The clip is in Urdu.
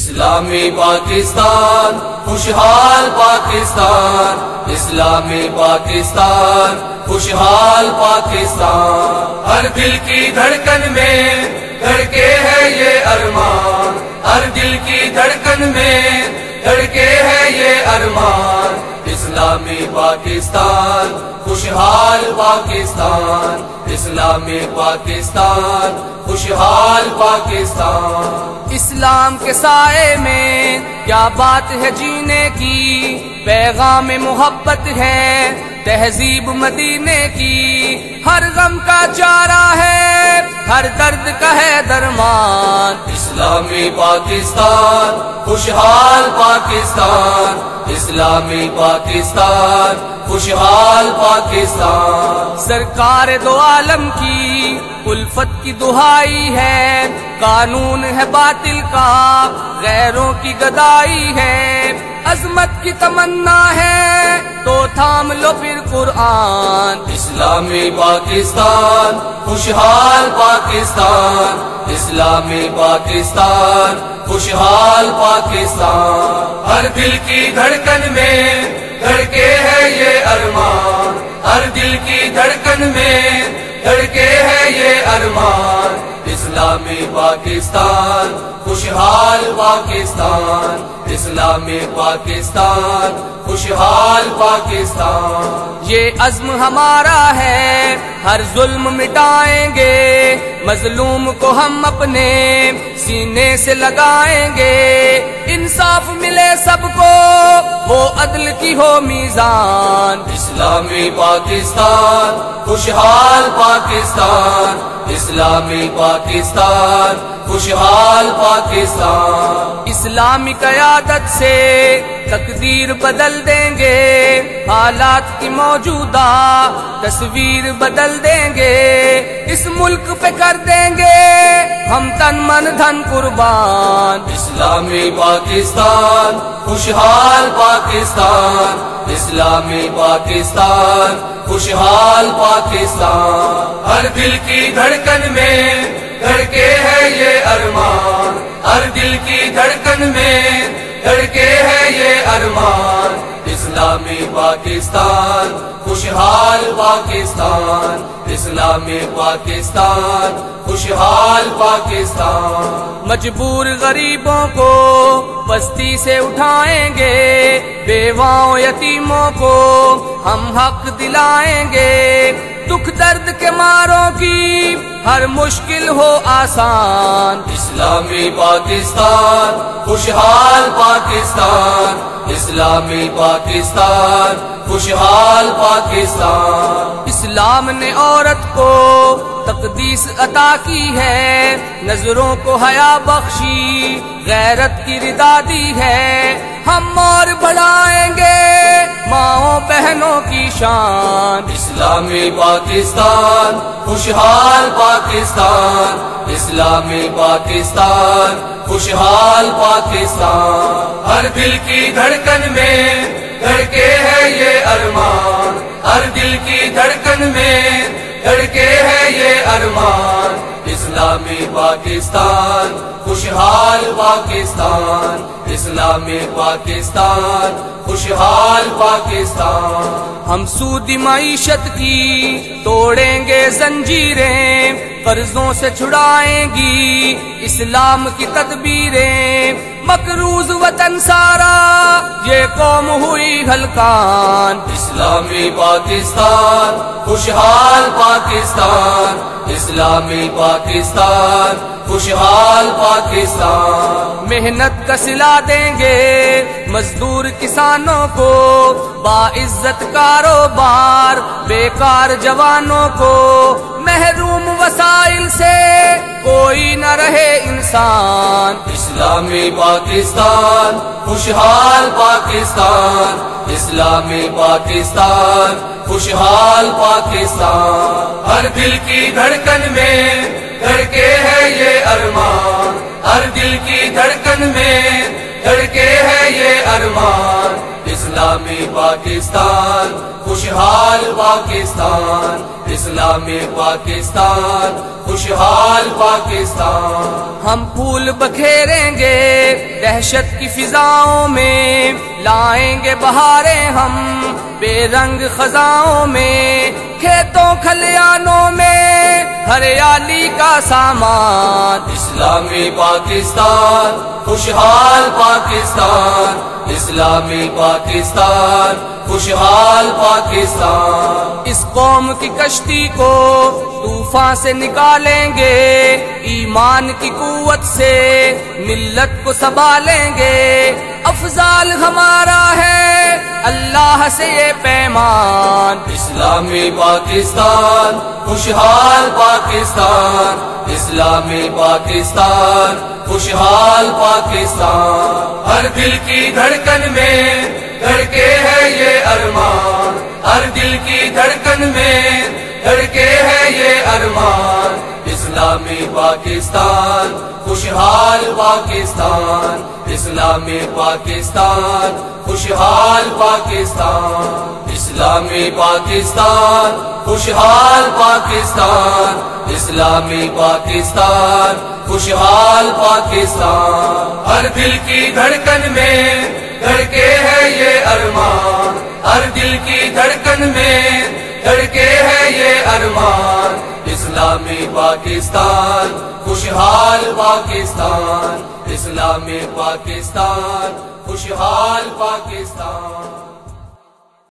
اسلامی پاکستان، خوشحال پاکستان، اسلامی پاکستان، خوشحال پاکستان۔ ہر دل کی دھڑکن میں دھڑکے ہے یہ ارمان۔ ہر دل کی دھڑکن میں دھڑکے ہے یہ ارمان۔ اسلامی پاکستان خوشحال پاکستان اسلامی پاکستان خوشحال پاکستان۔ اسلام کے سائے میں کیا بات ہے جینے کی؟ پیغام محبت ہے تہذیب مدینے کی۔ ہر غم کا چارہ ہے ہر درد کا ہے درمان۔ اسلامی پاکستان خوشحال پاکستان۔ اسلامی پاکستان، خوشحال پاکستان۔ سرکار دو عالم کی الفت کی دہائی ہے، قانون ہے باطل کا، غیروں کی گدائی ہے۔ عظمت کی تمنا ہے تو تھام لو پھر قرآن اسلامی پاکستان، خوشحال پاکستان، اسلامی پاکستان، خوشحال پاکستان۔ ہر دل کی دھڑکن میں دھڑکے ہے یہ ارمان۔ ہر دل کی دھڑکن میں دھڑکے ہے یہ ارمان۔ اسلامی پاکستان، خوشحال پاکستان۔ اسلامی پاکستان خوشحال پاکستان۔ یہ عزم ہمارا ہے ہر ظلم مٹائیں گے۔ مظلوم کو ہم اپنے سینے سے لگائیں گے۔ انصاف ملے سب کو وہ عدل کی ہو میزان۔ اسلامی پاکستان خوشحال پاکستان۔ اسلامی پاکستان خوشحال پاکستان۔ اسلامی قیادت سے تقدیر بدل دیں گے۔ حالات کی موجودہ تصویر بدل دیں گے۔ اس ملک پہ کر دیں گے۔ ہم تن من دھن قربان۔ اسلامی پاکستان، خوشحال پاکستان۔ اسلامی پاکستان، خوشحال پاکستان۔ ہر دل کی دھڑکن میں دھڑکے ہے یہ ارمان۔ پاکستان، خوشحال پاکستان، اسلامی پاکستان، خوشحال پاکستان۔ مجبور غریبوں کو بستی سے اٹھائیں گے، بیواؤں یتیموں کو ہم حق دلائیں گے۔ دکھ درد کے ماروں کی ہر مشکل ہو آسان۔ اسلامی پاکستان، خوشحال پاکستان۔ اسلامی پاکستان خوشحال پاکستان۔ اسلام نے عورت کو تقدیس عطا کی ہے نظروں کو حیا بخشی غیرت کی ردا دی ہے۔ ہم اور بڑھائیں گے ماؤں بہنوں کی شان۔ اسلامی پاکستان خوشحال پاکستان۔ اسلامی پاکستان خوشحال پاکستان، ہر دل کی دھڑکن میں دھڑکے ہے یہ ارمان۔ ہر دل کی دھڑکن میں دھڑکے ہے یہ ارمان۔ اسلامی پاکستان، خوشحال پاکستان۔ اسلامی پاکستان، خوشحال پاکستان۔ ہم سودی معیشت کی توڑیں گے زنجیریں۔ قرضوں سے چھڑائیں گی اسلام کی تدبیریں۔ مکروز وطن سارا یہ قوم ہوئی ہلکان۔ اسلامی پاکستان خوشحال پاکستان۔ اسلامی پاکستان خوشحال پاکستان۔ محنت کا سلا دیں گے مزدور کسانوں کو باعزت کاروبار بیکار جوانوں کو۔ محروم وسائل سے کوئی نہ رہے انسان۔ اسلامی پاکستان، خوشحال پاکستان۔ اسلامی پاکستان، خوشحال پاکستان۔ ہر دل کی دھڑکن میں دھڑکے ہے یہ ارمان۔ ہر دل کی دھڑکن میں دھڑکے ہے یہ ارمان۔ اسلامی پاکستان، خوشحال پاکستان۔ اسلامی پاکستان خوشحال پاکستان۔ ہم پھول بکھیریں گے دہشت کی فضاؤں میں۔ لائیں گے بہاریں ہم بے رنگ خزاؤں میں۔ کھیتوں کھلیانوں میں ہریالی کا سامان۔ اسلامی پاکستان خوشحال پاکستان۔ اسلامی پاکستان خوشحال پاکستان۔ اس قوم کی کشتی کو طوفان سے نکالیں گے، ایمان کی قوت سے ملت کو سنبھالیں گے۔ افضال ہمارا ہے اللہ سے یہ پیمان۔ اسلامی پاکستان، خوشحال پاکستان۔ اسلامی پاکستان، خوشحال پاکستان۔ ہر دل کی دھڑکن میں دھڑکے ہے یہ ارمان۔ ہر دل کی دھڑکن میں دھڑکے ہے یہ ارمان، اسلامی پاکستان، خوشحال پاکستان، اسلامی پاکستان، خوشحال پاکستان، اسلامی پاکستان، خوشحال پاکستان، اسلامی پاکستان، خوشحال پاکستان۔ ہر دل کی دھڑکن میں دھڑکے ہے یہ ارمان۔ ہر دل کی دھڑکن میں دھڑکے ہے یہ ارمان، اسلامی پاکستان، خوشحال پاکستان، اسلامی پاکستان، خوشحال پاکستان۔